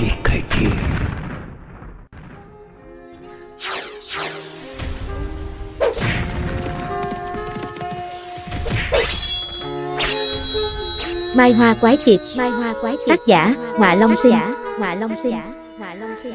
đi cái gì Mai Hoa Quái Kiệt. Mai Hoa Quái Kiệt. Tác giả Ngọa Long Sinh. Ngọa Long Sinh. Ngọa Long Sinh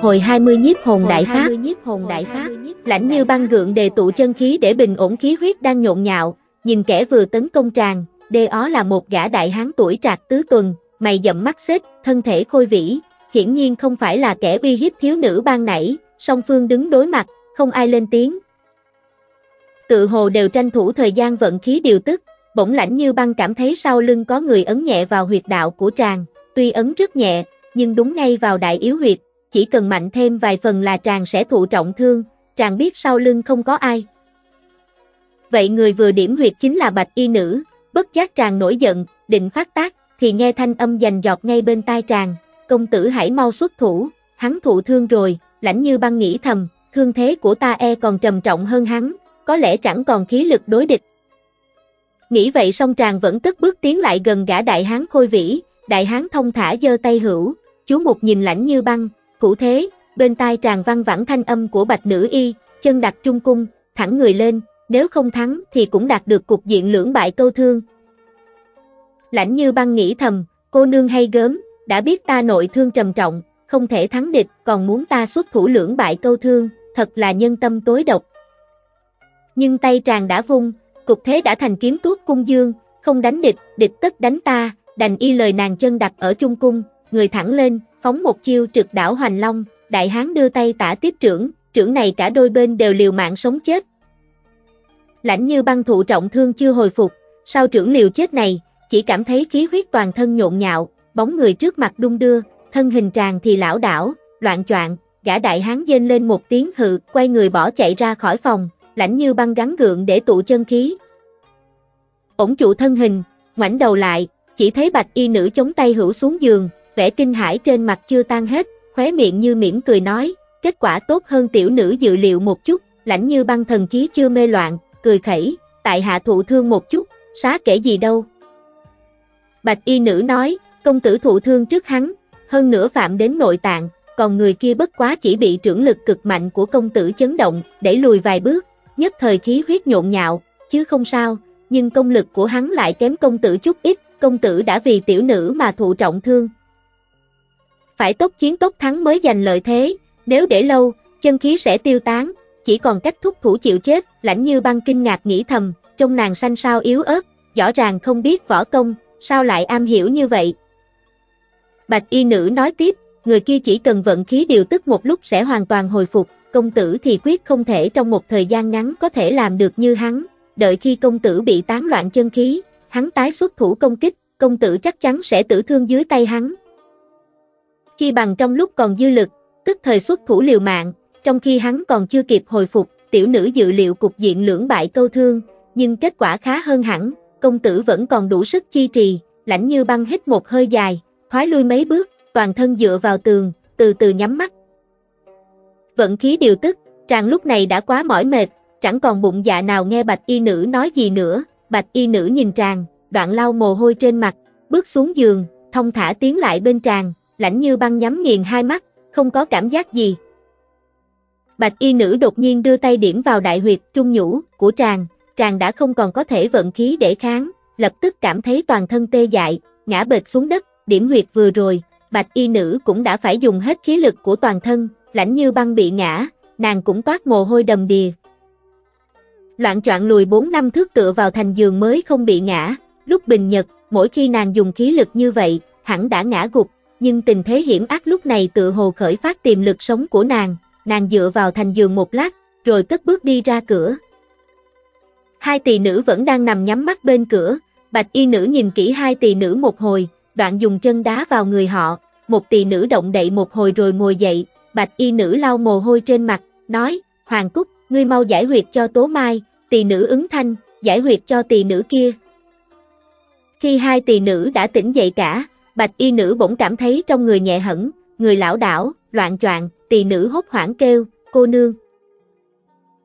Hồi 20 nhiếp hồn đại pháp, nhiếp hồn đại pháp, lãnh như băng gượng đề tụ chân khí để bình ổn khí huyết đang nhộn nhạo, nhìn kẻ vừa tấn công tràng, đê ó là một gã đại hán tuổi trạc tứ tuần, mày dậm mắt xếp, thân thể khôi vĩ, hiển nhiên không phải là kẻ uy hiếp thiếu nữ ban nãy, song phương đứng đối mặt, không ai lên tiếng. Tự hồ đều tranh thủ thời gian vận khí điều tức, bỗng lãnh như băng cảm thấy sau lưng có người ấn nhẹ vào huyệt đạo của tràng, tuy ấn rất nhẹ, nhưng đúng ngay vào đại yếu huyệt, chỉ cần mạnh thêm vài phần là tràng sẽ thụ trọng thương, tràng biết sau lưng không có ai. Vậy người vừa điểm huyệt chính là bạch y nữ, bất giác tràng nổi giận, định phát tác, thì nghe thanh âm dành dọt ngay bên tai tràng, công tử hãy mau xuất thủ, hắn thụ thương rồi, lãnh như băng nghĩ thầm, thương thế của ta e còn trầm trọng hơn hắn, có lẽ chẳng còn khí lực đối địch. Nghĩ vậy song tràng vẫn cất bước tiến lại gần gã đại hán khôi vĩ, đại hán thông thả giơ tay hữu, chú một nhìn lãnh như băng, cụ thế, bên tai tràng văng vẳng thanh âm của bạch nữ y, chân đặt trung cung, thẳng người lên, nếu không thắng thì cũng đạt được cục diện lưỡng bại câu thương. Lãnh như băng nghĩ thầm, cô nương hay gớm, đã biết ta nội thương trầm trọng, không thể thắng địch, còn muốn ta xuất thủ lưỡng bại câu thương, thật là nhân tâm tối độc. Nhưng tay tràng đã vung, cục thế đã thành kiếm tuốt cung dương, không đánh địch, địch tất đánh ta, đành y lời nàng chân đặt ở trung cung, người thẳng lên, phóng một chiêu trực đảo hoành long, đại hán đưa tay tả tiếp trưởng, trưởng này cả đôi bên đều liều mạng sống chết. Lãnh như băng thụ trọng thương chưa hồi phục, sau trưởng liều chết này, chỉ cảm thấy khí huyết toàn thân nhộn nhạo, bóng người trước mặt đung đưa, thân hình tràn thì lão đảo, loạn choạng, gã đại hán dên lên một tiếng hự, quay người bỏ chạy ra khỏi phòng, lãnh như băng gắn gượng để tụ chân khí. Ổn trụ thân hình, ngoảnh đầu lại, chỉ thấy bạch y nữ chống tay hữu xuống giường, vẻ kinh hãi trên mặt chưa tan hết, khóe miệng như mỉm cười nói, kết quả tốt hơn tiểu nữ dự liệu một chút, lãnh như băng thần chí chưa mê loạn, cười khẩy, tại hạ thụ thương một chút, xá kể gì đâu. Bạch y nữ nói, công tử thụ thương trước hắn, hơn nữa phạm đến nội tạng, còn người kia bất quá chỉ bị trưởng lực cực mạnh của công tử chấn động, đẩy lùi vài bước, nhất thời khí huyết nhộn nhạo, chứ không sao, nhưng công lực của hắn lại kém công tử chút ít, công tử đã vì tiểu nữ mà thụ trọng thương. Phải tốc chiến tốc thắng mới giành lợi thế, nếu để lâu, chân khí sẽ tiêu tán, chỉ còn cách thúc thủ chịu chết, lãnh như băng kinh ngạc nghĩ thầm, trong nàng xanh sao yếu ớt, rõ ràng không biết võ công, sao lại am hiểu như vậy. Bạch y nữ nói tiếp, người kia chỉ cần vận khí điều tức một lúc sẽ hoàn toàn hồi phục, công tử thì quyết không thể trong một thời gian ngắn có thể làm được như hắn, đợi khi công tử bị tán loạn chân khí, hắn tái xuất thủ công kích, công tử chắc chắn sẽ tử thương dưới tay hắn. Chi bằng trong lúc còn dư lực, tức thời xuất thủ liều mạng, trong khi hắn còn chưa kịp hồi phục, tiểu nữ dự liệu cục diện lưỡng bại câu thương, nhưng kết quả khá hơn hẳn, công tử vẫn còn đủ sức chi trì, lãnh như băng hít một hơi dài, thoái lui mấy bước, toàn thân dựa vào tường, từ từ nhắm mắt. Vận khí điều tức, tràng lúc này đã quá mỏi mệt, chẳng còn bụng dạ nào nghe bạch y nữ nói gì nữa, bạch y nữ nhìn tràng, đoạn lau mồ hôi trên mặt, bước xuống giường, thông thả tiến lại bên tràng, lãnh như băng nhắm nghiền hai mắt, không có cảm giác gì. Bạch y nữ đột nhiên đưa tay điểm vào đại huyệt trung nhũ của tràng, tràng đã không còn có thể vận khí để kháng, lập tức cảm thấy toàn thân tê dại, ngã bệt xuống đất, điểm huyệt vừa rồi, bạch y nữ cũng đã phải dùng hết khí lực của toàn thân, lãnh như băng bị ngã, nàng cũng toát mồ hôi đầm đìa. Loạn trọn lùi 4 năm thước tựa vào thành giường mới không bị ngã, lúc bình nhật, mỗi khi nàng dùng khí lực như vậy, hẳn đã ngã gục, nhưng tình thế hiểm ác lúc này tự hồ khởi phát tiềm lực sống của nàng, nàng dựa vào thành giường một lát, rồi cất bước đi ra cửa. Hai tỳ nữ vẫn đang nằm nhắm mắt bên cửa, bạch y nữ nhìn kỹ hai tỳ nữ một hồi, đoạn dùng chân đá vào người họ, một tỳ nữ động đậy một hồi rồi ngồi dậy, bạch y nữ lau mồ hôi trên mặt, nói, Hoàng Cúc, ngươi mau giải huyệt cho Tố Mai, tỳ nữ ứng thanh, giải huyệt cho tỳ nữ kia. Khi hai tỳ nữ đã tỉnh dậy cả, bạch y nữ bỗng cảm thấy trong người nhẹ hẳn, người lão đảo, loạn choạng, tỳ nữ hốt hoảng kêu, cô nương.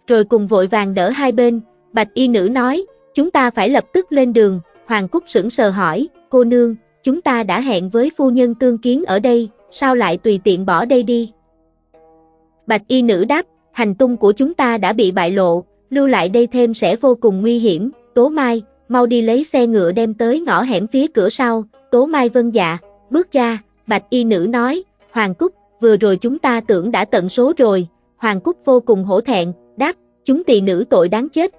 Rồi cùng vội vàng đỡ hai bên, bạch y nữ nói, chúng ta phải lập tức lên đường, Hoàng Cúc sững sờ hỏi, cô nương, chúng ta đã hẹn với phu nhân tương kiến ở đây, sao lại tùy tiện bỏ đây đi? Bạch y nữ đáp, hành tung của chúng ta đã bị bại lộ, lưu lại đây thêm sẽ vô cùng nguy hiểm, Tố Mai, mau đi lấy xe ngựa đem tới ngõ hẻm phía cửa sau, Tố Mai vân dạ, bước ra, Bạch y nữ nói, Hoàng Cúc, vừa rồi chúng ta tưởng đã tận số rồi, Hoàng Cúc vô cùng hổ thẹn, đáp, chúng tỳ nữ tội đáng chết.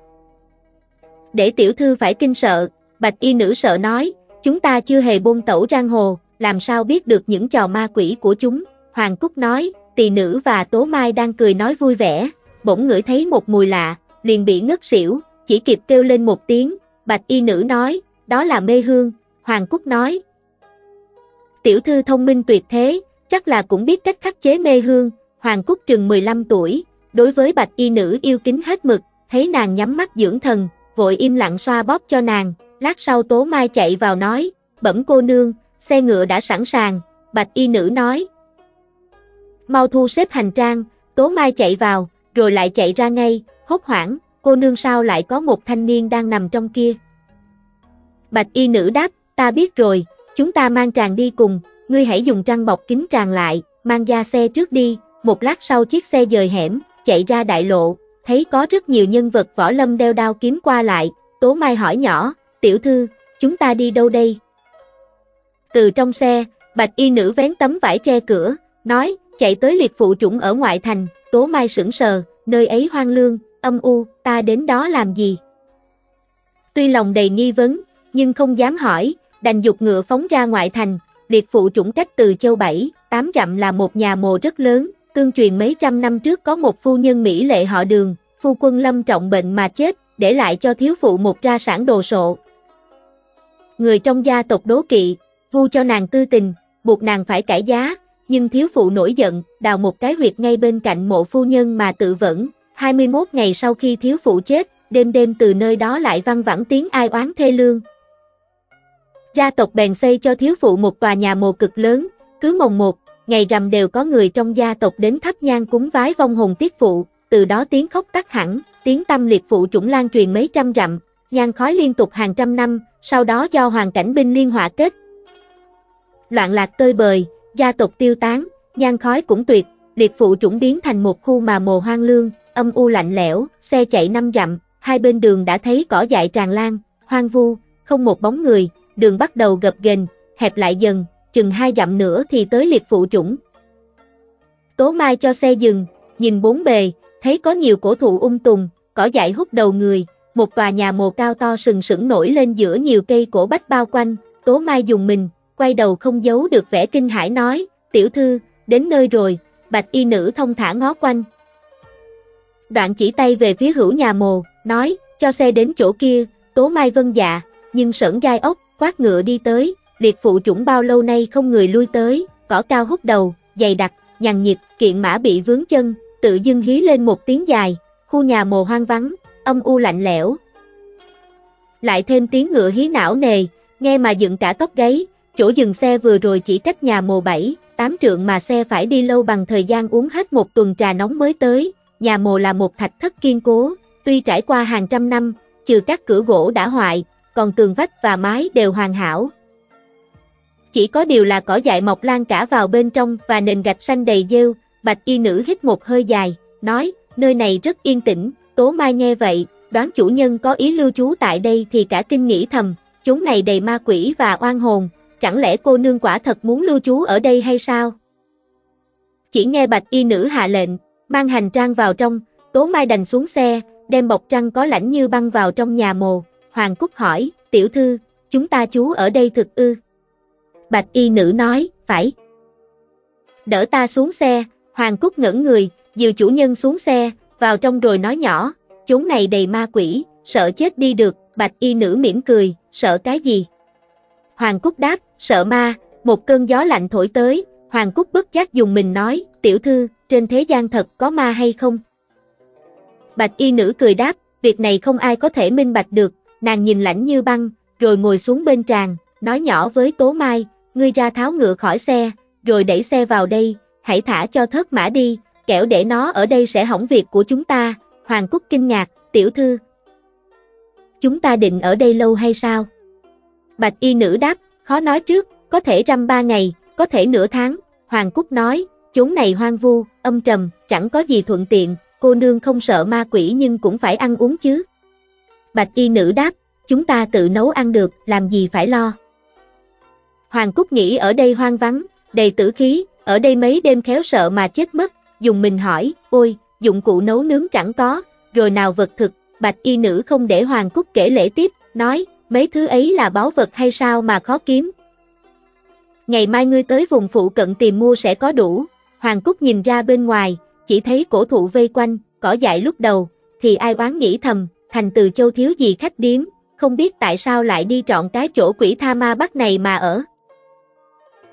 Để tiểu thư phải kinh sợ, Bạch y nữ sợ nói, chúng ta chưa hề bôn tẩu giang hồ, làm sao biết được những trò ma quỷ của chúng, Hoàng Cúc nói, tỳ nữ và Tố Mai đang cười nói vui vẻ, bỗng ngửi thấy một mùi lạ, liền bị ngất xỉu, chỉ kịp kêu lên một tiếng, bạch y nữ nói, đó là mê hương, Hoàng Cúc nói. Tiểu thư thông minh tuyệt thế, chắc là cũng biết cách khắc chế mê hương, Hoàng Cúc trừng 15 tuổi, đối với bạch y nữ yêu kính hết mực, thấy nàng nhắm mắt dưỡng thần, vội im lặng xoa bóp cho nàng, lát sau Tố Mai chạy vào nói, bẩm cô nương, xe ngựa đã sẵn sàng, bạch y nữ nói, Mau thu xếp hành trang, Tố Mai chạy vào, rồi lại chạy ra ngay, hốt hoảng, cô nương sao lại có một thanh niên đang nằm trong kia. Bạch y nữ đáp, ta biết rồi, chúng ta mang tràng đi cùng, ngươi hãy dùng trăng bọc kính tràng lại, mang ra xe trước đi, một lát sau chiếc xe dời hẻm, chạy ra đại lộ, thấy có rất nhiều nhân vật võ lâm đeo đao kiếm qua lại, Tố Mai hỏi nhỏ, tiểu thư, chúng ta đi đâu đây? Từ trong xe, bạch y nữ vén tấm vải tre cửa, nói, chạy tới liệt phụ trũng ở ngoại thành, Tố Mai sững sờ, nơi ấy hoang lương, âm u, ta đến đó làm gì? Tuy lòng đầy nghi vấn, nhưng không dám hỏi, đành dục ngựa phóng ra ngoại thành, liệt phụ chủng trách từ châu Bảy, tám rậm là một nhà mồ rất lớn, tương truyền mấy trăm năm trước có một phu nhân Mỹ lệ họ đường, phu quân lâm trọng bệnh mà chết, để lại cho thiếu phụ một ra sản đồ sộ. Người trong gia tộc đố kỵ, vu cho nàng tư tình, buộc nàng phải cải giá, nhưng thiếu phụ nổi giận, đào một cái huyệt ngay bên cạnh mộ phu nhân mà tự vẫn. 21 ngày sau khi thiếu phụ chết, đêm đêm từ nơi đó lại văng vẳng tiếng ai oán thê lương. Gia tộc bèn xây cho thiếu phụ một tòa nhà mồ cực lớn, cứ mồng một, ngày rằm đều có người trong gia tộc đến thắp nhang cúng vái vong hồn tiết phụ, từ đó tiếng khóc tắt hẳn, tiếng tâm liệt phụ chủng lan truyền mấy trăm rằm, nhang khói liên tục hàng trăm năm, sau đó do hoàn cảnh binh liên hỏa kết. Loạn lạc tơi bời, gia tộc tiêu tán, nhang khói cũng tuyệt, liệt phụ chủng biến thành một khu mà mồ hoang lương, âm u lạnh lẽo, xe chạy năm dặm, hai bên đường đã thấy cỏ dại tràn lan, hoang vu, không một bóng người, đường bắt đầu gập ghềnh, hẹp lại dần, chừng hai dặm nữa thì tới liệt phụ trũng. Tố Mai cho xe dừng, nhìn bốn bề, thấy có nhiều cổ thụ ung tùng, cỏ dại hút đầu người, một tòa nhà mồ cao to sừng sững nổi lên giữa nhiều cây cổ bách bao quanh, Tố Mai dùng mình, quay đầu không giấu được vẻ kinh hãi nói, tiểu thư, đến nơi rồi, bạch y nữ thông thả ngó quanh. Đoạn chỉ tay về phía hữu nhà mồ, nói, cho xe đến chỗ kia, tố mai vân dạ, nhưng sởn gai ốc, quát ngựa đi tới, liệt phụ chủng bao lâu nay không người lui tới, cỏ cao hút đầu, dày đặc, nhằn nhịp, kiện mã bị vướng chân, tự dưng hí lên một tiếng dài, khu nhà mồ hoang vắng, âm u lạnh lẽo. Lại thêm tiếng ngựa hí não nề, nghe mà dựng cả tóc gáy, Chỗ dừng xe vừa rồi chỉ cách nhà mồ 7, 8 trượng mà xe phải đi lâu bằng thời gian uống hết một tuần trà nóng mới tới. Nhà mồ là một thạch thất kiên cố, tuy trải qua hàng trăm năm, trừ các cửa gỗ đã hoại, còn tường vách và mái đều hoàn hảo. Chỉ có điều là cỏ dại mọc lan cả vào bên trong và nền gạch xanh đầy rêu, bạch y nữ hít một hơi dài, nói, nơi này rất yên tĩnh, tố mai nghe vậy, đoán chủ nhân có ý lưu trú tại đây thì cả kinh nghĩ thầm, chúng này đầy ma quỷ và oan hồn, chẳng lẽ cô nương quả thật muốn lưu trú ở đây hay sao? Chỉ nghe bạch y nữ hạ lệnh, mang hành trang vào trong, tố mai đành xuống xe, đem bọc trăng có lãnh như băng vào trong nhà mồ. Hoàng Cúc hỏi, tiểu thư, chúng ta chú ở đây thực ư. Bạch y nữ nói, phải. Đỡ ta xuống xe, Hoàng Cúc ngẩn người, dìu chủ nhân xuống xe, vào trong rồi nói nhỏ, chốn này đầy ma quỷ, sợ chết đi được, bạch y nữ mỉm cười, sợ cái gì? Hoàng Cúc đáp, sợ ma, một cơn gió lạnh thổi tới, Hoàng Cúc bất giác dùng mình nói, tiểu thư, trên thế gian thật có ma hay không? Bạch y nữ cười đáp, việc này không ai có thể minh bạch được, nàng nhìn lãnh như băng, rồi ngồi xuống bên tràng, nói nhỏ với Tố Mai, ngươi ra tháo ngựa khỏi xe, rồi đẩy xe vào đây, hãy thả cho thất mã đi, kẻo để nó ở đây sẽ hỏng việc của chúng ta. Hoàng Cúc kinh ngạc, tiểu thư. Chúng ta định ở đây lâu hay sao? Bạch y nữ đáp, khó nói trước, có thể răm ba ngày, có thể nửa tháng. Hoàng Cúc nói, chốn này hoang vu, âm trầm, chẳng có gì thuận tiện, cô nương không sợ ma quỷ nhưng cũng phải ăn uống chứ. Bạch y nữ đáp, chúng ta tự nấu ăn được, làm gì phải lo. Hoàng Cúc nghĩ ở đây hoang vắng, đầy tử khí, ở đây mấy đêm khéo sợ mà chết mất, dùng mình hỏi, ôi, dụng cụ nấu nướng chẳng có, rồi nào vật thực, bạch y nữ không để Hoàng Cúc kể lễ tiếp, nói, mấy thứ ấy là báu vật hay sao mà khó kiếm. Ngày mai ngươi tới vùng phụ cận tìm mua sẽ có đủ, Hoàng Cúc nhìn ra bên ngoài, chỉ thấy cổ thụ vây quanh, cỏ dại lúc đầu, thì ai oán nghĩ thầm, thành từ châu thiếu gì khách điếm, không biết tại sao lại đi trọn cái chỗ quỷ tha ma bắt này mà ở.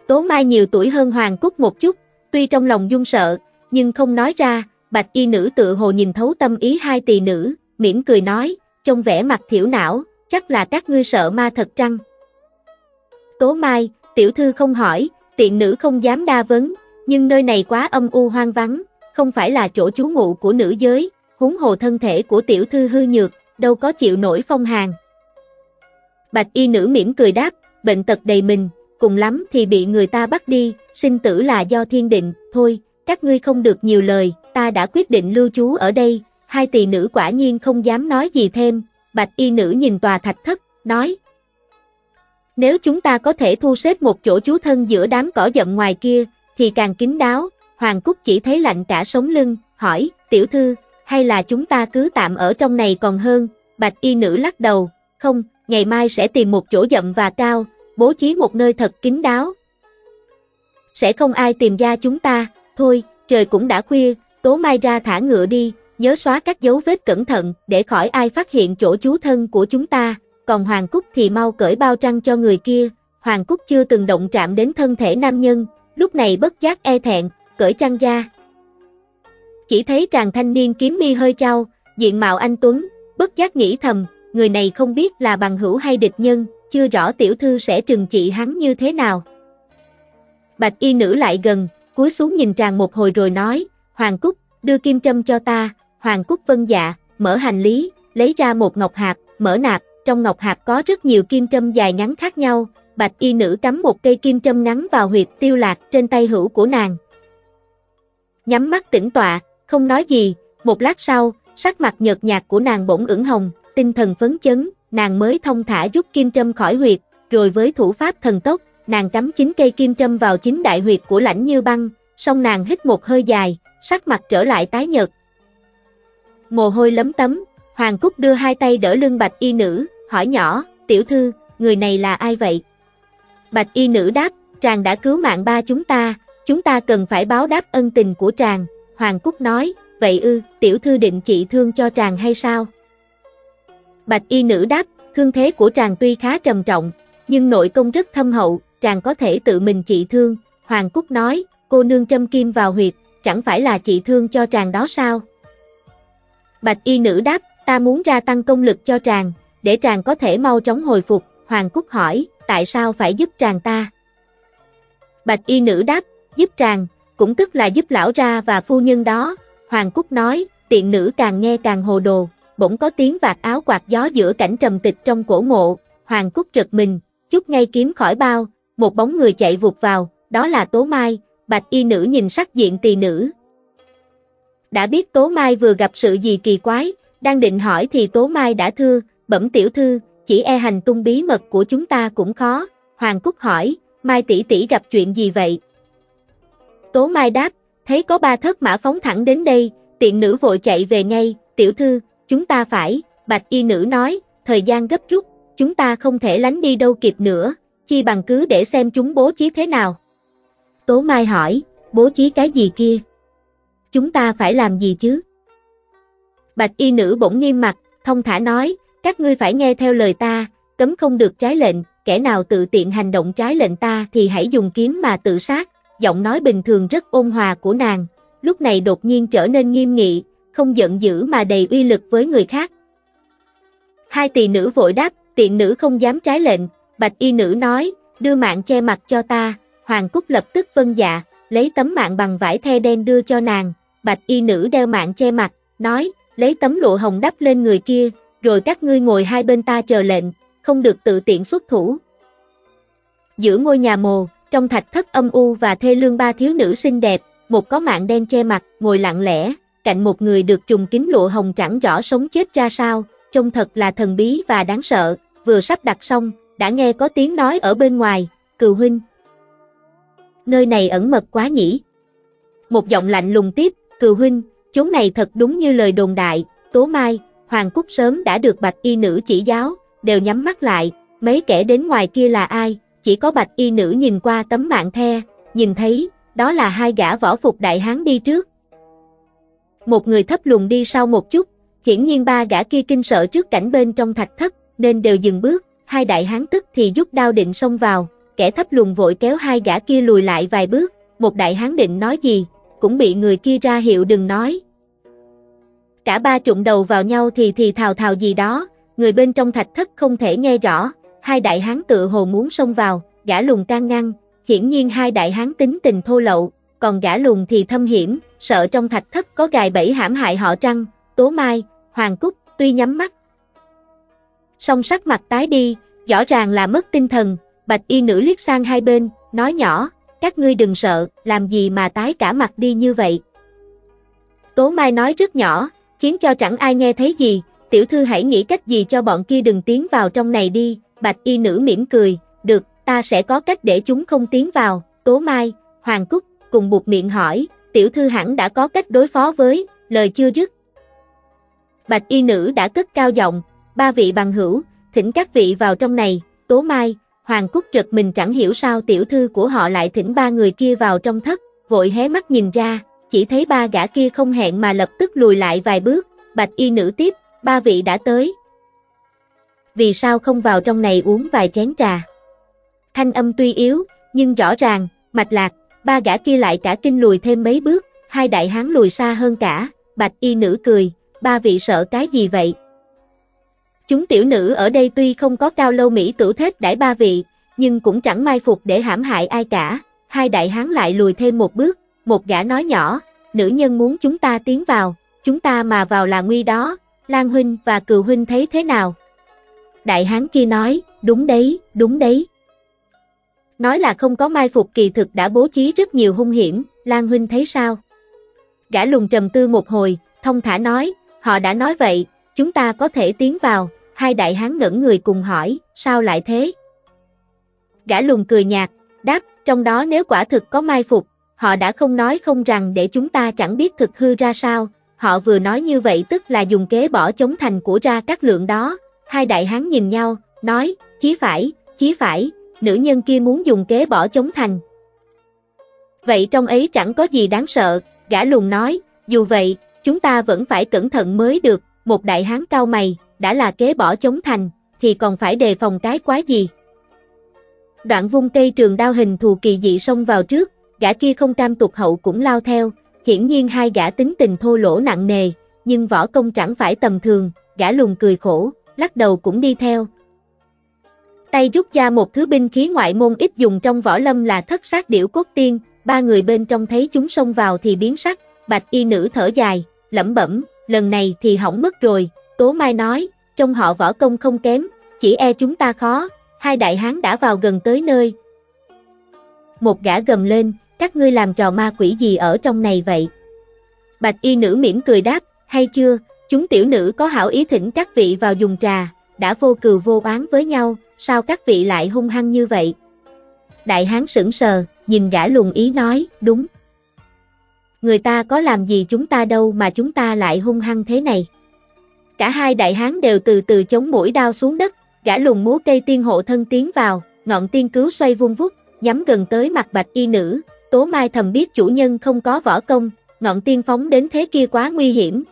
Tố Mai nhiều tuổi hơn Hoàng Cúc một chút, tuy trong lòng dung sợ, nhưng không nói ra, bạch y nữ tự hồ nhìn thấu tâm ý hai tỳ nữ, mỉm cười nói, trong vẻ mặt thiểu não, chắc là các ngươi sợ ma thật trăng. Tố Mai, tiểu thư không hỏi, tiện nữ không dám đa vấn, nhưng nơi này quá âm u hoang vắng, không phải là chỗ trú ngụ của nữ giới, huống hồ thân thể của tiểu thư hư nhược, đâu có chịu nổi phong hàn. Bạch y nữ mỉm cười đáp, bệnh tật đầy mình, cùng lắm thì bị người ta bắt đi, sinh tử là do thiên định, thôi, các ngươi không được nhiều lời, ta đã quyết định lưu trú ở đây, hai tỳ nữ quả nhiên không dám nói gì thêm, bạch y nữ nhìn tòa thạch thất, nói. Nếu chúng ta có thể thu xếp một chỗ trú thân giữa đám cỏ dậm ngoài kia, thì càng kín đáo, Hoàng Cúc chỉ thấy lạnh cả sống lưng, hỏi, tiểu thư, hay là chúng ta cứ tạm ở trong này còn hơn, bạch y nữ lắc đầu, không, ngày mai sẽ tìm một chỗ dậm và cao, bố trí một nơi thật kín đáo. Sẽ không ai tìm ra chúng ta, thôi, trời cũng đã khuya, tố mai ra thả ngựa đi, nhớ xóa các dấu vết cẩn thận, để khỏi ai phát hiện chỗ trú thân của chúng ta, còn Hoàng Cúc thì mau cởi bao trăng cho người kia, Hoàng Cúc chưa từng động chạm đến thân thể nam nhân, lúc này bất giác e thẹn, cởi trăng ra. Chỉ thấy chàng thanh niên kiếm mi hơi trao, diện mạo anh Tuấn, bất giác nghĩ thầm, người này không biết là bằng hữu hay địch nhân, chưa rõ tiểu thư sẽ trừng trị hắn như thế nào. Bạch y nữ lại gần, cúi xuống nhìn chàng một hồi rồi nói, Hoàng Cúc, đưa kim trâm cho ta, Hoàng Cúc vân dạ, mở hành lý, lấy ra một ngọc hạp, mở nạp, trong ngọc hạp có rất nhiều kim trâm dài ngắn khác nhau, bạch y nữ cắm một cây kim trâm ngắn vào huyệt tiêu lạc trên tay hữu của nàng. Nhắm mắt tĩnh tọa, không nói gì, một lát sau, sắc mặt nhợt nhạt của nàng bỗng ửng hồng, tinh thần phấn chấn, nàng mới thông thả rút kim trâm khỏi huyệt, rồi với thủ pháp thần tốc, nàng cắm chín cây kim trâm vào chín đại huyệt của lãnh như băng, xong nàng hít một hơi dài, sắc mặt trở lại tái nhợt. Mồ hôi lấm tấm, Hoàng Cúc đưa hai tay đỡ lưng bạch y nữ, hỏi nhỏ, tiểu thư, người này là ai vậy? Bạch y nữ đáp, tràng đã cứu mạng ba chúng ta, chúng ta cần phải báo đáp ân tình của tràng. Hoàng Cúc nói, vậy ư, tiểu thư định trị thương cho tràng hay sao? Bạch y nữ đáp, thương thế của tràng tuy khá trầm trọng, nhưng nội công rất thâm hậu, tràng có thể tự mình trị thương. Hoàng Cúc nói, cô nương châm kim vào huyệt, chẳng phải là trị thương cho tràng đó sao? Bạch y nữ đáp, ta muốn ra tăng công lực cho tràng, để tràng có thể mau chóng hồi phục. Hoàng Cúc hỏi, tại sao phải giúp tràng ta? Bạch y nữ đáp, giúp tràng, cũng tức là giúp lão ra và phu nhân đó. Hoàng Cúc nói, tiện nữ càng nghe càng hồ đồ, bỗng có tiếng vạt áo quạt gió giữa cảnh trầm tịch trong cổ mộ, Hoàng Cúc trật mình, chút ngay kiếm khỏi bao, một bóng người chạy vụt vào, đó là Tố Mai, bạch y nữ nhìn sắc diện tỳ nữ. Đã biết Tố Mai vừa gặp sự gì kỳ quái, đang định hỏi thì Tố Mai đã thưa, bẩm tiểu thư, chỉ e hành tung bí mật của chúng ta cũng khó. Hoàng Cúc hỏi, Mai tỷ tỷ gặp chuyện gì vậy? Tố Mai đáp, thấy có ba thất mã phóng thẳng đến đây, tiện nữ vội chạy về ngay, tiểu thư, chúng ta phải, bạch y nữ nói, thời gian gấp rút, chúng ta không thể lánh đi đâu kịp nữa, chi bằng cứ để xem chúng bố trí thế nào. Tố Mai hỏi, bố trí cái gì kia? Chúng ta phải làm gì chứ? Bạch y nữ bỗng nghiêm mặt, thông thả nói, các ngươi phải nghe theo lời ta, cấm không được trái lệnh, kẻ nào tự tiện hành động trái lệnh ta thì hãy dùng kiếm mà tự sát. Giọng nói bình thường rất ôn hòa của nàng, lúc này đột nhiên trở nên nghiêm nghị, không giận dữ mà đầy uy lực với người khác. Hai tỳ nữ vội đáp, tiện nữ không dám trái lệnh, bạch y nữ nói, đưa mạng che mặt cho ta, Hoàng Cúc lập tức vân dạ, lấy tấm mạng bằng vải the đen đưa cho nàng, bạch y nữ đeo mạng che mặt, nói, lấy tấm lụa hồng đắp lên người kia, rồi các ngươi ngồi hai bên ta chờ lệnh, không được tự tiện xuất thủ. Giữa ngôi nhà mồ, trong thạch thất âm u và thê lương ba thiếu nữ xinh đẹp, một có mạng đen che mặt, ngồi lặng lẽ, cạnh một người được trùng kính lụa hồng chẳng rõ sống chết ra sao, trông thật là thần bí và đáng sợ, vừa sắp đặt xong, đã nghe có tiếng nói ở bên ngoài, cừu huynh. Nơi này ẩn mật quá nhỉ. Một giọng lạnh lùng tiếp, cừu huynh, chốn này thật đúng như lời đồn đại, tố mai, hoàng cúc sớm đã được bạch y nữ chỉ giáo, đều nhắm mắt lại, mấy kẻ đến ngoài kia là ai, chỉ có bạch y nữ nhìn qua tấm mạng the, nhìn thấy, đó là hai gã võ phục đại hán đi trước. Một người thấp lùn đi sau một chút, hiển nhiên ba gã kia kinh sợ trước cảnh bên trong thạch thất, nên đều dừng bước, hai đại hán tức thì rút đao định xông vào, kẻ thấp lùn vội kéo hai gã kia lùi lại vài bước, một đại hán định nói gì, cũng bị người kia ra hiệu đừng nói. Cả ba trụng đầu vào nhau thì thì thào thào gì đó, người bên trong thạch thất không thể nghe rõ, hai đại hán tự hồ muốn xông vào, gã lùn can ngăn, hiển nhiên hai đại hán tính tình thô lậu, còn gã lùn thì thâm hiểm, sợ trong thạch thất có gài bẫy hãm hại họ trăng, tố mai, hoàng cúc, tuy nhắm mắt. Song sắc mặt tái đi, rõ ràng là mất tinh thần, bạch y nữ liếc sang hai bên, nói nhỏ, các ngươi đừng sợ, làm gì mà tái cả mặt đi như vậy. Tố Mai nói rất nhỏ, khiến cho chẳng ai nghe thấy gì, tiểu thư hãy nghĩ cách gì cho bọn kia đừng tiến vào trong này đi, bạch y nữ mỉm cười, được, ta sẽ có cách để chúng không tiến vào, Tố Mai, Hoàng Cúc, cùng buộc miệng hỏi, tiểu thư hẳn đã có cách đối phó với, lời chưa dứt. Bạch y nữ đã cất cao giọng, ba vị bằng hữu, thỉnh các vị vào trong này, Tố Mai, Hoàng Cúc trật mình chẳng hiểu sao tiểu thư của họ lại thỉnh ba người kia vào trong thất, vội hé mắt nhìn ra, chỉ thấy ba gã kia không hẹn mà lập tức lùi lại vài bước, bạch y nữ tiếp, ba vị đã tới. Vì sao không vào trong này uống vài chén trà? Thanh âm tuy yếu, nhưng rõ ràng, mạch lạc, ba gã kia lại cả kinh lùi thêm mấy bước, hai đại hán lùi xa hơn cả, bạch y nữ cười, ba vị sợ cái gì vậy? Chúng tiểu nữ ở đây tuy không có cao lâu Mỹ tử thết đãi ba vị, nhưng cũng chẳng mai phục để hãm hại ai cả, hai đại hán lại lùi thêm một bước, một gã nói nhỏ, nữ nhân muốn chúng ta tiến vào, chúng ta mà vào là nguy đó, Lan Huynh và Cừu Huynh thấy thế nào? Đại hán kia nói, đúng đấy, đúng đấy. Nói là không có mai phục kỳ thực đã bố trí rất nhiều hung hiểm, Lan Huynh thấy sao? Gã lùng trầm tư một hồi, thông thả nói, họ đã nói vậy, chúng ta có thể tiến vào, hai đại hán ngẩn người cùng hỏi, sao lại thế? Gã lùng cười nhạt, đáp, trong đó nếu quả thực có mai phục, họ đã không nói không rằng để chúng ta chẳng biết thực hư ra sao, họ vừa nói như vậy tức là dùng kế bỏ chống thành của ra các lượng đó, hai đại hán nhìn nhau, nói, chí phải, chí phải, nữ nhân kia muốn dùng kế bỏ chống thành. Vậy trong ấy chẳng có gì đáng sợ, gã lùng nói, dù vậy, chúng ta vẫn phải cẩn thận mới được, một đại hán cao mày, đã là kế bỏ chống thành, thì còn phải đề phòng cái quái gì. Đoạn vung cây trường đao hình thù kỳ dị xông vào trước, gã kia không cam tục hậu cũng lao theo, hiển nhiên hai gã tính tình thô lỗ nặng nề, nhưng võ công chẳng phải tầm thường, gã lùng cười khổ, lắc đầu cũng đi theo. Tay rút ra một thứ binh khí ngoại môn ít dùng trong võ lâm là thất sát điểu cốt tiên, ba người bên trong thấy chúng xông vào thì biến sắc, bạch y nữ thở dài, lẩm bẩm, lần này thì hỏng mất rồi, Tố Mai nói, trong họ võ công không kém, chỉ e chúng ta khó, hai đại hán đã vào gần tới nơi. Một gã gầm lên, các ngươi làm trò ma quỷ gì ở trong này vậy? Bạch y nữ mỉm cười đáp, hay chưa, chúng tiểu nữ có hảo ý thỉnh các vị vào dùng trà, đã vô cừu vô oán với nhau, sao các vị lại hung hăng như vậy? Đại hán sững sờ, nhìn gã lùng ý nói, đúng. Người ta có làm gì chúng ta đâu mà chúng ta lại hung hăng thế này? Cả hai đại hán đều từ từ chống mũi đao xuống đất, gã lùng múa cây tiên hộ thân tiến vào, ngọn tiên cứu xoay vung vút, nhắm gần tới mặt bạch y nữ, Tố Mai thầm biết chủ nhân không có võ công, ngọn tiên phóng đến thế kia quá nguy hiểm.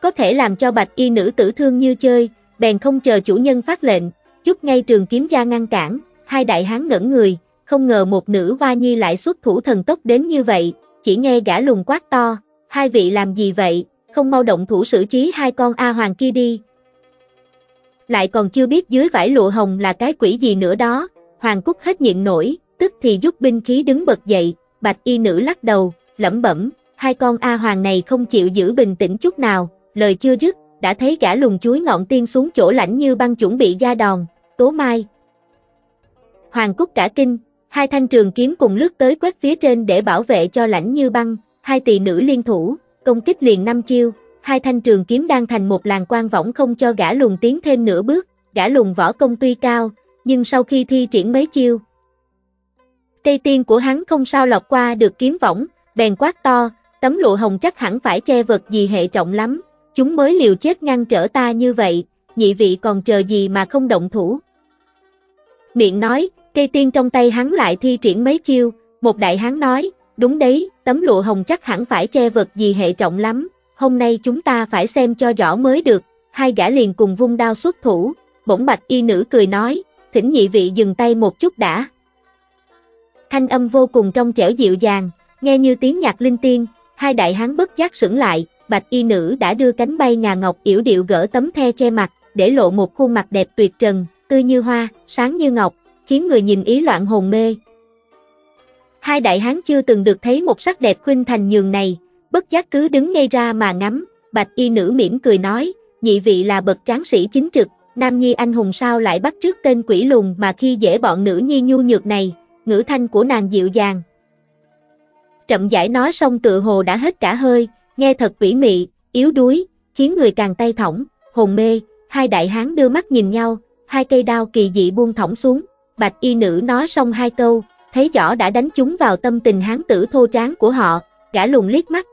Có thể làm cho bạch y nữ tử thương như chơi, bèn không chờ chủ nhân phát lệnh, chút ngay trường kiếm ra ngăn cản, hai đại hán ngẩn người, không ngờ một nữ hoa nhi lại xuất thủ thần tốc đến như vậy, chỉ nghe gã lùng quát to, hai vị làm gì vậy, không mau động thủ xử trí hai con A Hoàng kia đi. Lại còn chưa biết dưới vải lụa hồng là cái quỷ gì nữa đó, Hoàng Cúc hết nhịn nổi, tức thì giúp binh khí đứng bật dậy, bạch y nữ lắc đầu, lẩm bẩm, hai con A Hoàng này không chịu giữ bình tĩnh chút nào, lời chưa dứt, đã thấy gã lùng chuối ngọn tiên xuống chỗ lãnh như băng chuẩn bị ra đòn, tố mai. Hoàng Cúc cả kinh, hai thanh trường kiếm cùng lướt tới quét phía trên để bảo vệ cho lãnh như băng, hai tỷ nữ liên thủ, công kích liền năm chiêu, hai thanh trường kiếm đang thành một làn quang võng không cho gã lùng tiến thêm nửa bước, gã lùng võ công tuy cao, nhưng sau khi thi triển mấy chiêu, cây tiên của hắn không sao lọc qua được kiếm võng, bèn quát to, tấm lụa hồng chắc hẳn phải che vật gì hệ trọng lắm, chúng mới liều chết ngăn trở ta như vậy, nhị vị còn chờ gì mà không động thủ. Miệng nói, cây tiên trong tay hắn lại thi triển mấy chiêu, một đại hắn nói, đúng đấy, tấm lụa hồng chắc hẳn phải che vật gì hệ trọng lắm, hôm nay chúng ta phải xem cho rõ mới được, hai gã liền cùng vung đao xuất thủ, bỗng bạch y nữ cười nói, thỉnh nhị vị dừng tay một chút đã. Thanh âm vô cùng trong trẻo dịu dàng, nghe như tiếng nhạc linh tiên, hai đại hán bất giác sững lại, bạch y nữ đã đưa cánh bay ngà ngọc yểu điệu gỡ tấm the che mặt, để lộ một khuôn mặt đẹp tuyệt trần, tươi như hoa, sáng như ngọc, khiến người nhìn ý loạn hồn mê. Hai đại hán chưa từng được thấy một sắc đẹp khuynh thành nhường này, bất giác cứ đứng ngay ra mà ngắm, bạch y nữ mỉm cười nói, nhị vị là bậc tráng sĩ chính trực, nam nhi anh hùng sao lại bắt trước tên quỷ lùng mà khi dễ bọn nữ nhi nhu nhược này, ngữ thanh của nàng dịu dàng. Chậm giải nói xong tự hồ đã hết cả hơi, nghe thật quỷ mị, yếu đuối, khiến người càng tay thõng, hồn mê, hai đại hán đưa mắt nhìn nhau, hai cây đao kỳ dị buông thõng xuống, bạch y nữ nói xong hai câu, thấy rõ đã đánh chúng vào tâm tình hán tử thô tráng của họ, gã lùng liếc mắt.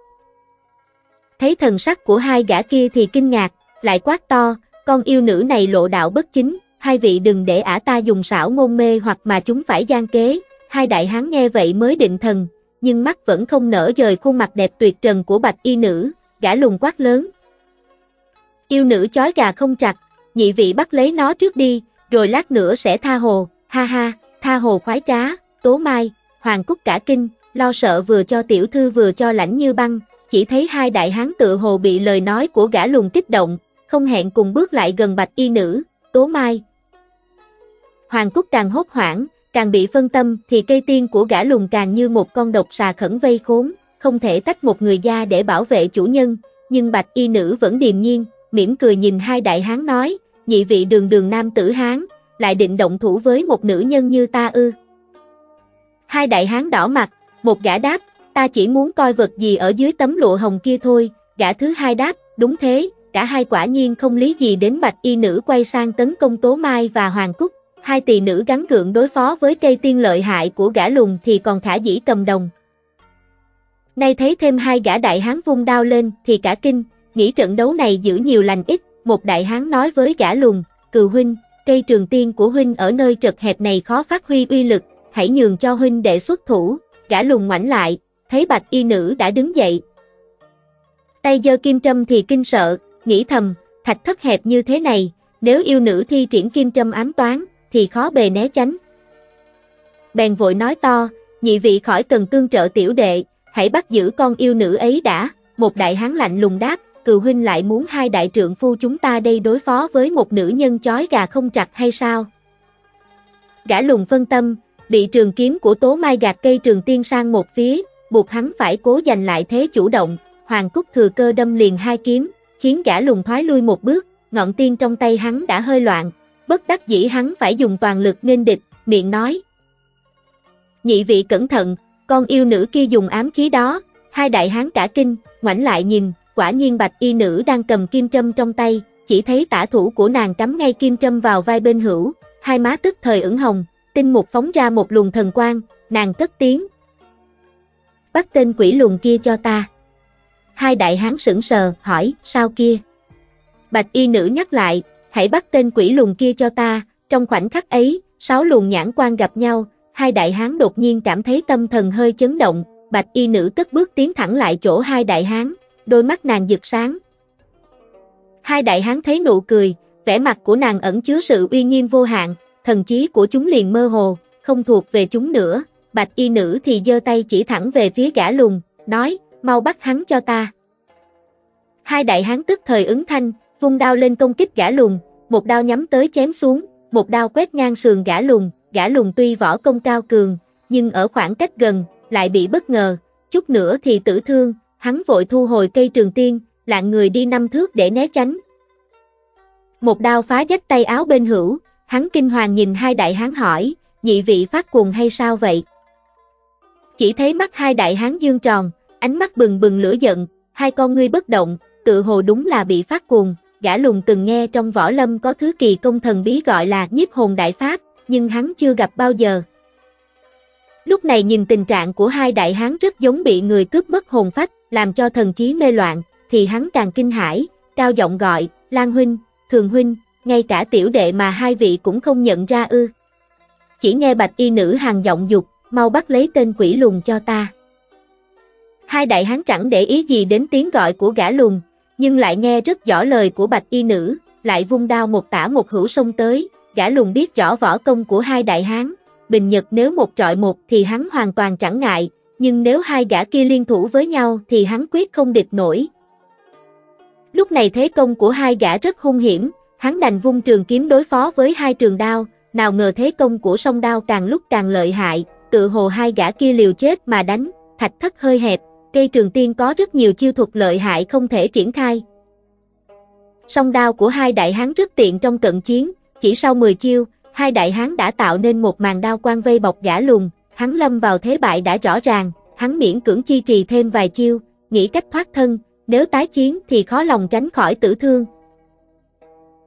Thấy thần sắc của hai gã kia thì kinh ngạc, lại quát to, con yêu nữ này lộ đạo bất chính, hai vị đừng để ả ta dùng xảo ngôn mê hoặc mà chúng phải gian kế, hai đại hán nghe vậy mới định thần, nhưng mắt vẫn không nở rời khuôn mặt đẹp tuyệt trần của bạch y nữ, gã lùng quát lớn. Yêu nữ chói gà không chặt, nhị vị bắt lấy nó trước đi, rồi lát nữa sẽ tha hồ, ha ha, tha hồ khoái trá, tố mai, hoàng cúc cả kinh, lo sợ vừa cho tiểu thư vừa cho lãnh như băng, chỉ thấy hai đại hán tự hồ bị lời nói của gã lùng kích động, không hẹn cùng bước lại gần bạch y nữ, tố mai, Hoàng Cúc càng hốt hoảng, càng bị phân tâm thì cây tiên của gã lùng càng như một con độc xà khẩn vây khốn, không thể tách một người ra để bảo vệ chủ nhân, nhưng bạch y nữ vẫn điềm nhiên, mỉm cười nhìn hai đại hán nói, nhị vị đường đường nam tử hán, lại định động thủ với một nữ nhân như ta ư. Hai đại hán đỏ mặt, một gã đáp, ta chỉ muốn coi vật gì ở dưới tấm lụa hồng kia thôi, gã thứ hai đáp, đúng thế, cả hai quả nhiên không lý gì đến bạch y nữ quay sang tấn công Tố Mai và Hoàng Cúc hai tỳ nữ gắn gượng đối phó với cây tiên lợi hại của gã lùng thì còn khả dĩ cầm đồng. Nay thấy thêm hai gã đại hán vung đao lên thì cả kinh, nghĩ trận đấu này giữ nhiều lành ít, một đại hán nói với gã lùng, cừu huynh, cây trường tiên của huynh ở nơi trật hẹp này khó phát huy uy lực, hãy nhường cho huynh để xuất thủ, gã lùng ngoảnh lại, thấy bạch y nữ đã đứng dậy. Tay giơ kim trâm thì kinh sợ, nghĩ thầm, thạch thất hẹp như thế này, nếu yêu nữ thi triển kim trâm ám toán, thì khó bề né tránh. Bèn vội nói to, nhị vị khỏi cần tương trợ tiểu đệ, hãy bắt giữ con yêu nữ ấy đã, một đại hán lạnh lùng đáp, cừu huynh lại muốn hai đại trượng phu chúng ta đây đối phó với một nữ nhân chói gà không chặt hay sao? Gã lùng phân tâm, bị trường kiếm của tố mai gạt cây trường tiên sang một phía, buộc hắn phải cố giành lại thế chủ động, hoàng cúc thừa cơ đâm liền hai kiếm, khiến gã lùng thoái lui một bước, ngọn tiên trong tay hắn đã hơi loạn, bất đắc dĩ hắn phải dùng toàn lực nghênh địch, miệng nói. Nhị vị cẩn thận, con yêu nữ kia dùng ám khí đó, hai đại hán cả kinh, ngoảnh lại nhìn, quả nhiên bạch y nữ đang cầm kim trâm trong tay, chỉ thấy tả thủ của nàng cắm ngay kim trâm vào vai bên hữu, hai má tức thời ửng hồng, tinh mục phóng ra một luồng thần quang, nàng cất tiếng. Bắt tên quỷ luồng kia cho ta. Hai đại hán sững sờ, hỏi, sao kia? Bạch y nữ nhắc lại, hãy bắt tên quỷ lùn kia cho ta, trong khoảnh khắc ấy, sáu luồng nhãn quan gặp nhau, hai đại hán đột nhiên cảm thấy tâm thần hơi chấn động, bạch y nữ cất bước tiến thẳng lại chỗ hai đại hán, đôi mắt nàng rực sáng. Hai đại hán thấy nụ cười, vẻ mặt của nàng ẩn chứa sự uy nghiêm vô hạn, thần trí của chúng liền mơ hồ, không thuộc về chúng nữa, bạch y nữ thì giơ tay chỉ thẳng về phía gã lùng, nói, mau bắt hắn cho ta. Hai đại hán tức thời ứng thanh, vung đao lên công kích gã lùn, một đao nhắm tới chém xuống, một đao quét ngang sườn gã lùn, gã lùn tuy võ công cao cường, nhưng ở khoảng cách gần, lại bị bất ngờ, chút nữa thì tử thương, hắn vội thu hồi cây trường tiên, lạng người đi năm thước để né tránh. Một đao phá rách tay áo bên hữu, hắn kinh hoàng nhìn hai đại hán hỏi, nhị vị phát cuồng hay sao vậy? Chỉ thấy mắt hai đại hán dương tròn, ánh mắt bừng bừng lửa giận, hai con ngươi bất động, tự hồ đúng là bị phát cuồng, gã lùng từng nghe trong võ lâm có thứ kỳ công thần bí gọi là nhiếp hồn đại pháp, nhưng hắn chưa gặp bao giờ. Lúc này nhìn tình trạng của hai đại hán rất giống bị người cướp mất hồn phách, làm cho thần trí mê loạn, thì hắn càng kinh hãi, cao giọng gọi, Lan huynh, Thường huynh, ngay cả tiểu đệ mà hai vị cũng không nhận ra ư. Chỉ nghe bạch y nữ hàng giọng dục, mau bắt lấy tên quỷ lùng cho ta. Hai đại hán chẳng để ý gì đến tiếng gọi của gã lùng, nhưng lại nghe rất rõ lời của bạch y nữ, lại vung đao một tả một hữu sông tới, gã lùng biết rõ võ công của hai đại hán, bình nhật nếu một trọi một thì hắn hoàn toàn chẳng ngại, nhưng nếu hai gã kia liên thủ với nhau thì hắn quyết không địch nổi. Lúc này thế công của hai gã rất hung hiểm, hắn đành vung trường kiếm đối phó với hai trường đao, nào ngờ thế công của song đao càng lúc càng lợi hại, tự hồ hai gã kia liều chết mà đánh, thạch thất hơi hẹp, cây trường tiên có rất nhiều chiêu thuật lợi hại không thể triển khai. Song đao của hai đại hán rất tiện trong cận chiến, chỉ sau 10 chiêu, hai đại hán đã tạo nên một màn đao quang vây bọc gã lùn, hắn lâm vào thế bại đã rõ ràng, hắn miễn cưỡng chi trì thêm vài chiêu, nghĩ cách thoát thân, nếu tái chiến thì khó lòng tránh khỏi tử thương.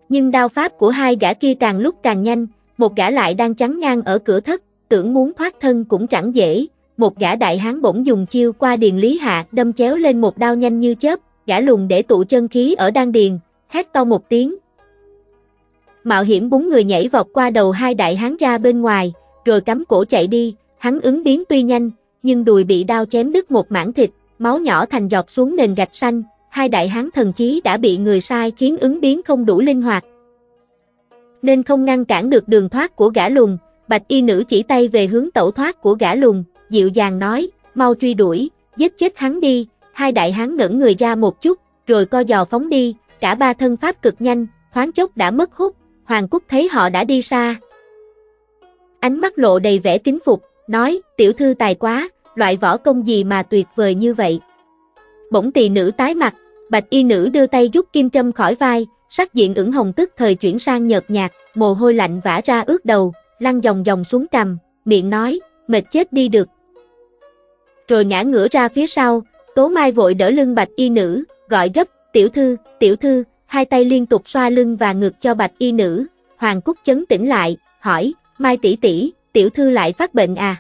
Nhưng đao pháp của hai gã kia càng lúc càng nhanh, một gã lại đang chắn ngang ở cửa thất, tưởng muốn thoát thân cũng chẳng dễ, một gã đại hán bỗng dùng chiêu qua điền lý hạ đâm chéo lên một đao nhanh như chớp, gã lùn để tụ chân khí ở đan điền, hét to một tiếng. Mạo hiểm bốn người nhảy vọt qua đầu hai đại hán ra bên ngoài, rồi cắm cổ chạy đi, hắn ứng biến tuy nhanh, nhưng đùi bị đao chém đứt một mảng thịt, máu nhỏ thành giọt xuống nền gạch xanh, hai đại hán thần chí đã bị người sai khiến ứng biến không đủ linh hoạt. Nên không ngăn cản được đường thoát của gã lùn, bạch y nữ chỉ tay về hướng tẩu thoát của gã lùn, dịu dàng nói, mau truy đuổi, giết chết hắn đi, hai đại hán ngẩn người ra một chút, rồi co giò phóng đi, cả ba thân pháp cực nhanh, thoáng chốc đã mất hút, Hoàng Cúc thấy họ đã đi xa. Ánh mắt lộ đầy vẻ kính phục, nói, tiểu thư tài quá, loại võ công gì mà tuyệt vời như vậy. Bỗng tỳ nữ tái mặt, bạch y nữ đưa tay rút kim trâm khỏi vai, sắc diện ửng hồng tức thời chuyển sang nhợt nhạt, mồ hôi lạnh vã ra ướt đầu, lăn dòng dòng xuống cằm, miệng nói, mệt chết đi được. Rồi ngã ngửa ra phía sau, tố mai vội đỡ lưng bạch y nữ, gọi gấp, tiểu thư, tiểu thư, hai tay liên tục xoa lưng và ngực cho bạch y nữ, hoàng cúc chấn tĩnh lại, hỏi, mai tỷ tỷ, tiểu thư lại phát bệnh à?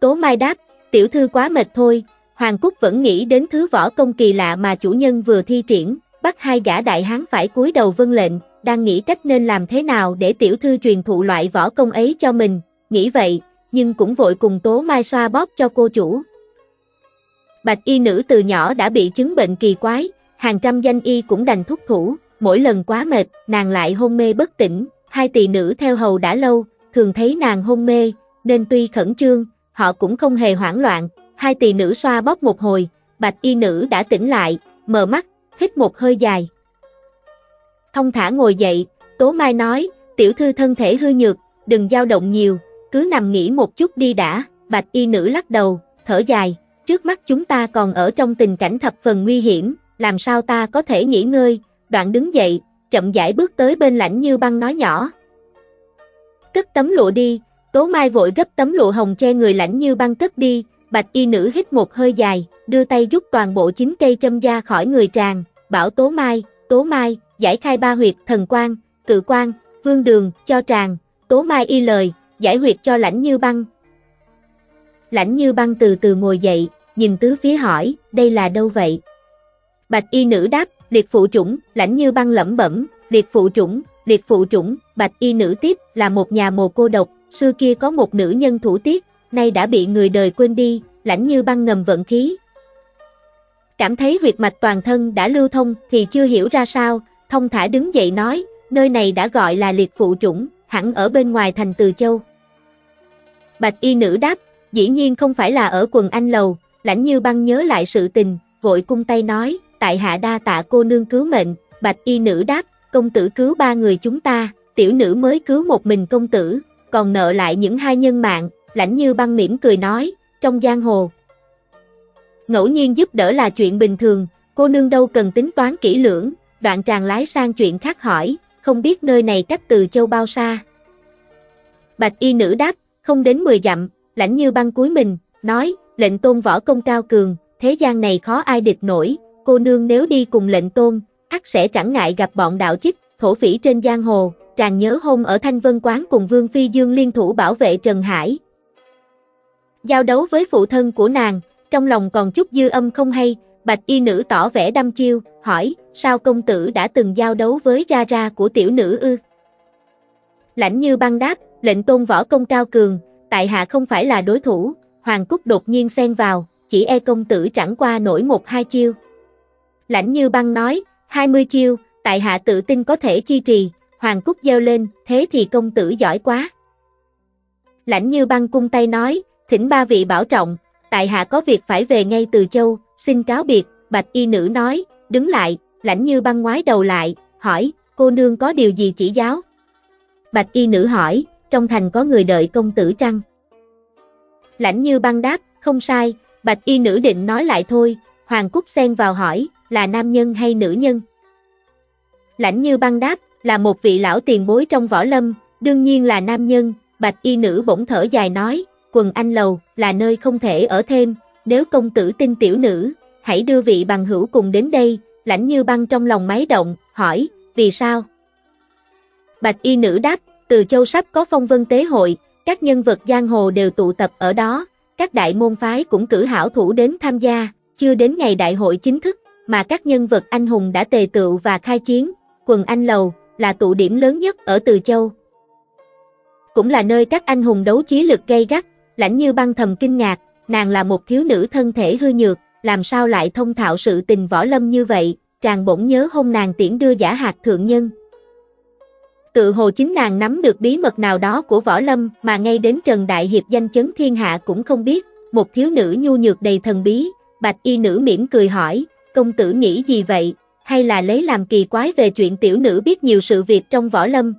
Tố Mai đáp, tiểu thư quá mệt thôi, Hoàng Cúc vẫn nghĩ đến thứ võ công kỳ lạ mà chủ nhân vừa thi triển, bắt hai gã đại hán phải cúi đầu vân lệnh, đang nghĩ cách nên làm thế nào để tiểu thư truyền thụ loại võ công ấy cho mình, nghĩ vậy, nhưng cũng vội cùng Tố Mai xoa bóp cho cô chủ. Bạch y nữ từ nhỏ đã bị chứng bệnh kỳ quái, hàng trăm danh y cũng đành thúc thủ, mỗi lần quá mệt, nàng lại hôn mê bất tỉnh, hai tỳ nữ theo hầu đã lâu, thường thấy nàng hôn mê, nên tuy khẩn trương, họ cũng không hề hoảng loạn, hai tỳ nữ xoa bóp một hồi, bạch y nữ đã tỉnh lại, mở mắt, hít một hơi dài. Thông thả ngồi dậy, Tố Mai nói, tiểu thư thân thể hư nhược, đừng dao động nhiều, cứ nằm nghỉ một chút đi đã, bạch y nữ lắc đầu, thở dài, trước mắt chúng ta còn ở trong tình cảnh thập phần nguy hiểm, làm sao ta có thể nghỉ ngơi, đoạn đứng dậy, chậm rãi bước tới bên lãnh như băng nói nhỏ. Cất tấm lụa đi, Tố Mai vội gấp tấm lụa hồng che người lãnh như băng cất đi, bạch y nữ hít một hơi dài, đưa tay rút toàn bộ chín cây châm da khỏi người tràng, bảo Tố Mai, Tố Mai, giải khai ba huyệt thần quan, cự quan, vương đường, cho tràng, Tố Mai y lời, giải huyệt cho lãnh như băng. Lãnh như băng từ từ ngồi dậy, nhìn tứ phía hỏi, đây là đâu vậy? Bạch y nữ đáp, liệt phụ chủng, lãnh như băng lẩm bẩm, liệt phụ trũng, liệt phụ trũng, bạch y nữ tiếp là một nhà mồ cô độc, xưa kia có một nữ nhân thủ tiết, nay đã bị người đời quên đi, lãnh như băng ngầm vận khí. Cảm thấy huyệt mạch toàn thân đã lưu thông thì chưa hiểu ra sao, thông thả đứng dậy nói, nơi này đã gọi là liệt phụ trũng, hẳn ở bên ngoài thành Từ Châu. Bạch y nữ đáp, dĩ nhiên không phải là ở quần anh lầu, lãnh như băng nhớ lại sự tình, vội cung tay nói, tại hạ đa tạ cô nương cứu mệnh, bạch y nữ đáp, công tử cứu ba người chúng ta, tiểu nữ mới cứu một mình công tử, còn nợ lại những hai nhân mạng, lãnh như băng mỉm cười nói, trong giang hồ. Ngẫu nhiên giúp đỡ là chuyện bình thường, cô nương đâu cần tính toán kỹ lưỡng, đoạn tràng lái sang chuyện khác hỏi, không biết nơi này cách từ châu bao xa. Bạch y nữ đáp, không đến 10 dặm, lãnh như băng cuối mình, nói, lệnh tôn võ công cao cường, thế gian này khó ai địch nổi, cô nương nếu đi cùng lệnh tôn, ắt sẽ chẳng ngại gặp bọn đạo chích, thổ phỉ trên giang hồ, tràn nhớ hôm ở Thanh Vân Quán cùng Vương Phi Dương liên thủ bảo vệ Trần Hải. Giao đấu với phụ thân của nàng, trong lòng còn chút dư âm không hay, bạch y nữ tỏ vẻ đăm chiêu, hỏi, sao công tử đã từng giao đấu với ra ra của tiểu nữ ư? Lãnh như băng đáp, lệnh tôn võ công cao cường, tại hạ không phải là đối thủ, Hoàng Cúc đột nhiên xen vào, chỉ e công tử chẳng qua nổi một hai chiêu. Lãnh như băng nói, 20 chiêu, tại hạ tự tin có thể chi trì, Hoàng Cúc gieo lên, thế thì công tử giỏi quá. Lãnh như băng cung tay nói, thỉnh ba vị bảo trọng, tại hạ có việc phải về ngay từ châu, xin cáo biệt, bạch y nữ nói, đứng lại, lãnh như băng ngoái đầu lại, hỏi, cô nương có điều gì chỉ giáo? Bạch y nữ hỏi, trong thành có người đợi công tử trăng. Lãnh như băng đáp, không sai, bạch y nữ định nói lại thôi, Hoàng Cúc xen vào hỏi, là nam nhân hay nữ nhân? Lãnh như băng đáp, là một vị lão tiền bối trong võ lâm, đương nhiên là nam nhân, bạch y nữ bỗng thở dài nói, quần anh lầu, là nơi không thể ở thêm, nếu công tử tin tiểu nữ, hãy đưa vị bằng hữu cùng đến đây, lãnh như băng trong lòng máy động, hỏi, vì sao? Bạch y nữ đáp, từ châu sắp có phong vân tế hội, các nhân vật giang hồ đều tụ tập ở đó, các đại môn phái cũng cử hảo thủ đến tham gia, chưa đến ngày đại hội chính thức, mà các nhân vật anh hùng đã tề tựu và khai chiến, quần anh lầu, là tụ điểm lớn nhất ở Từ Châu. Cũng là nơi các anh hùng đấu trí lực gây gắt, lãnh như băng thầm kinh ngạc, nàng là một thiếu nữ thân thể hư nhược, làm sao lại thông thạo sự tình võ lâm như vậy, tràng bỗng nhớ hôn nàng tiễn đưa giả hạt thượng nhân. Tự hồ chính nàng nắm được bí mật nào đó của võ lâm mà ngay đến Trần Đại Hiệp danh chấn thiên hạ cũng không biết, một thiếu nữ nhu nhược đầy thần bí, bạch y nữ mỉm cười hỏi, công tử nghĩ gì vậy, hay là lấy làm kỳ quái về chuyện tiểu nữ biết nhiều sự việc trong võ lâm.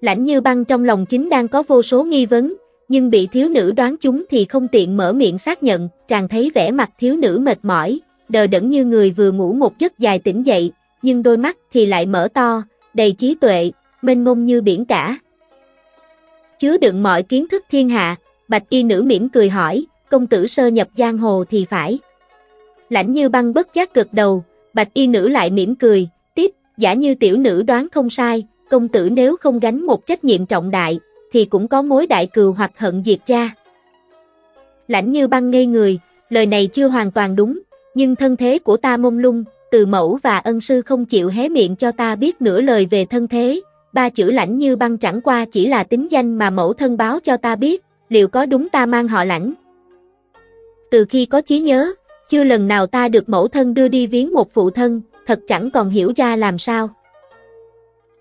Lãnh như băng trong lòng chính đang có vô số nghi vấn, nhưng bị thiếu nữ đoán chúng thì không tiện mở miệng xác nhận, chàng thấy vẻ mặt thiếu nữ mệt mỏi, đờ đẫn như người vừa ngủ một giấc dài tỉnh dậy, nhưng đôi mắt thì lại mở to, đầy trí tuệ, mênh mông như biển cả. Chứa đựng mọi kiến thức thiên hạ, bạch y nữ mỉm cười hỏi, công tử sơ nhập giang hồ thì phải. Lãnh như băng bất giác cực đầu, bạch y nữ lại mỉm cười, tiếp, giả như tiểu nữ đoán không sai, công tử nếu không gánh một trách nhiệm trọng đại, thì cũng có mối đại cừu hoặc hận diệt ra. Lãnh như băng ngây người, lời này chưa hoàn toàn đúng, nhưng thân thế của ta mông lung, từ mẫu và ân sư không chịu hé miệng cho ta biết nửa lời về thân thế, ba chữ lãnh như băng chẳng qua chỉ là tính danh mà mẫu thân báo cho ta biết, liệu có đúng ta mang họ lãnh. Từ khi có trí nhớ, chưa lần nào ta được mẫu thân đưa đi viếng một phụ thân, thật chẳng còn hiểu ra làm sao.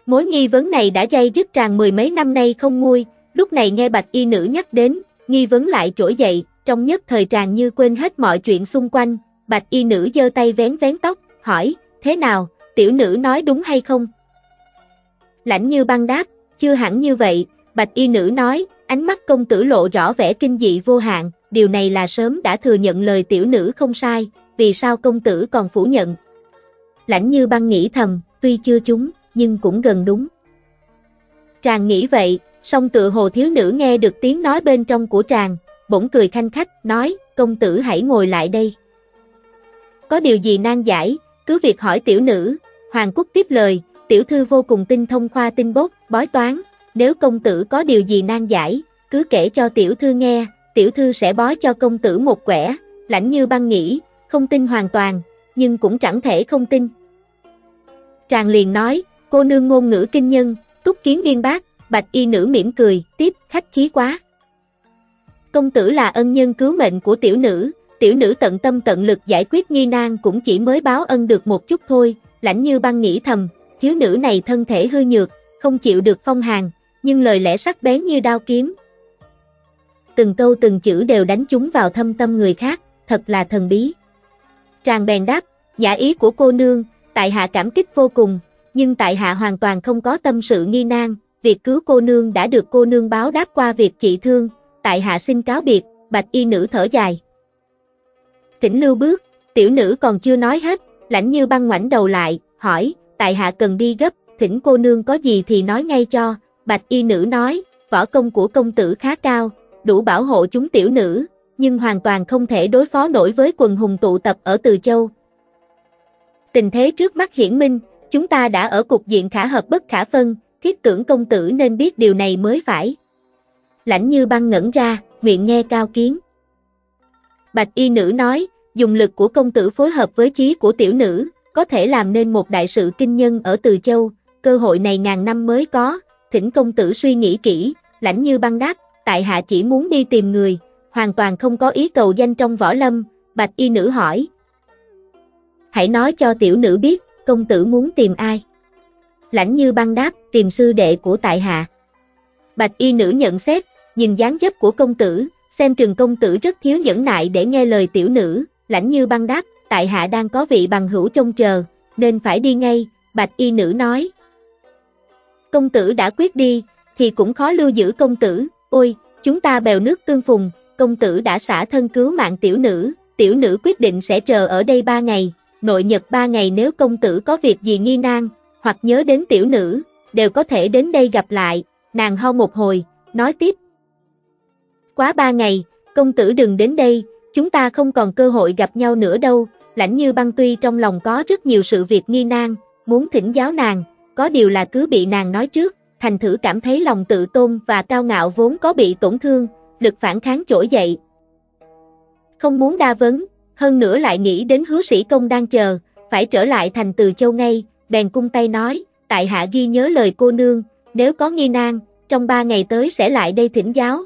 Mối nghi vấn này đã dây dứt tràn mười mấy năm nay không nguôi, lúc này nghe bạch y nữ nhắc đến, nghi vấn lại trỗi dậy, trong nhất thời tràn như quên hết mọi chuyện xung quanh, bạch y nữ giơ tay vén vén tóc, hỏi, thế nào, tiểu nữ nói đúng hay không? Lãnh như băng đáp, chưa hẳn như vậy, bạch y nữ nói, ánh mắt công tử lộ rõ vẻ kinh dị vô hạn, điều này là sớm đã thừa nhận lời tiểu nữ không sai, vì sao công tử còn phủ nhận? Lãnh như băng nghĩ thầm, tuy chưa chúng, nhưng cũng gần đúng. Tràng nghĩ vậy, song tự hồ thiếu nữ nghe được tiếng nói bên trong của tràng, bỗng cười khanh khách, nói, công tử hãy ngồi lại đây. Có điều gì nan giải, cứ việc hỏi tiểu nữ, Hoàng Quốc tiếp lời, tiểu thư vô cùng tinh thông khoa tinh bốt, bói toán, nếu công tử có điều gì nan giải, cứ kể cho tiểu thư nghe, tiểu thư sẽ bói cho công tử một quẻ, lãnh như băng nghĩ, không tin hoàn toàn, nhưng cũng chẳng thể không tin. Tràng liền nói, Cô nương ngôn ngữ kinh nhân, túc kiến viên bác, bạch y nữ mỉm cười, tiếp, khách khí quá. Công tử là ân nhân cứu mệnh của tiểu nữ, tiểu nữ tận tâm tận lực giải quyết nghi nan cũng chỉ mới báo ân được một chút thôi, lãnh như băng nghĩ thầm, thiếu nữ này thân thể hư nhược, không chịu được phong hàn, nhưng lời lẽ sắc bén như đao kiếm. Từng câu từng chữ đều đánh chúng vào thâm tâm người khác, thật là thần bí. Tràng bèn đáp, giả ý của cô nương, tại hạ cảm kích vô cùng, nhưng tại hạ hoàn toàn không có tâm sự nghi nan, việc cứu cô nương đã được cô nương báo đáp qua việc trị thương, tại hạ xin cáo biệt, bạch y nữ thở dài. Thỉnh lưu bước, tiểu nữ còn chưa nói hết, lãnh như băng ngoảnh đầu lại, hỏi, tại hạ cần đi gấp, thỉnh cô nương có gì thì nói ngay cho, bạch y nữ nói, võ công của công tử khá cao, đủ bảo hộ chúng tiểu nữ, nhưng hoàn toàn không thể đối phó nổi với quần hùng tụ tập ở Từ Châu. Tình thế trước mắt hiển minh, chúng ta đã ở cục diện khả hợp bất khả phân, thiết tưởng công tử nên biết điều này mới phải. Lãnh như băng ngẩn ra, nguyện nghe cao kiến. Bạch y nữ nói, dùng lực của công tử phối hợp với trí của tiểu nữ, có thể làm nên một đại sự kinh nhân ở Từ Châu, cơ hội này ngàn năm mới có, thỉnh công tử suy nghĩ kỹ, lãnh như băng đáp, tại hạ chỉ muốn đi tìm người, hoàn toàn không có ý cầu danh trong võ lâm, bạch y nữ hỏi. Hãy nói cho tiểu nữ biết, công tử muốn tìm ai? Lãnh như băng đáp, tìm sư đệ của tại hạ. Bạch y nữ nhận xét, nhìn dáng dấp của công tử, xem trường công tử rất thiếu nhẫn nại để nghe lời tiểu nữ, lãnh như băng đáp, tại hạ đang có vị bằng hữu trông chờ, nên phải đi ngay, bạch y nữ nói. Công tử đã quyết đi, thì cũng khó lưu giữ công tử, ôi, chúng ta bèo nước tương phùng, công tử đã xả thân cứu mạng tiểu nữ, tiểu nữ quyết định sẽ chờ ở đây ba ngày, nội nhật ba ngày nếu công tử có việc gì nghi nan, hoặc nhớ đến tiểu nữ, đều có thể đến đây gặp lại, nàng ho một hồi, nói tiếp. Quá ba ngày, công tử đừng đến đây, chúng ta không còn cơ hội gặp nhau nữa đâu, lãnh như băng tuy trong lòng có rất nhiều sự việc nghi nan, muốn thỉnh giáo nàng, có điều là cứ bị nàng nói trước, thành thử cảm thấy lòng tự tôn và cao ngạo vốn có bị tổn thương, lực phản kháng trỗi dậy. Không muốn đa vấn, hơn nữa lại nghĩ đến hứa sĩ công đang chờ, phải trở lại thành từ châu ngay, bèn cung tay nói, tại hạ ghi nhớ lời cô nương, nếu có nghi nan, trong ba ngày tới sẽ lại đây thỉnh giáo,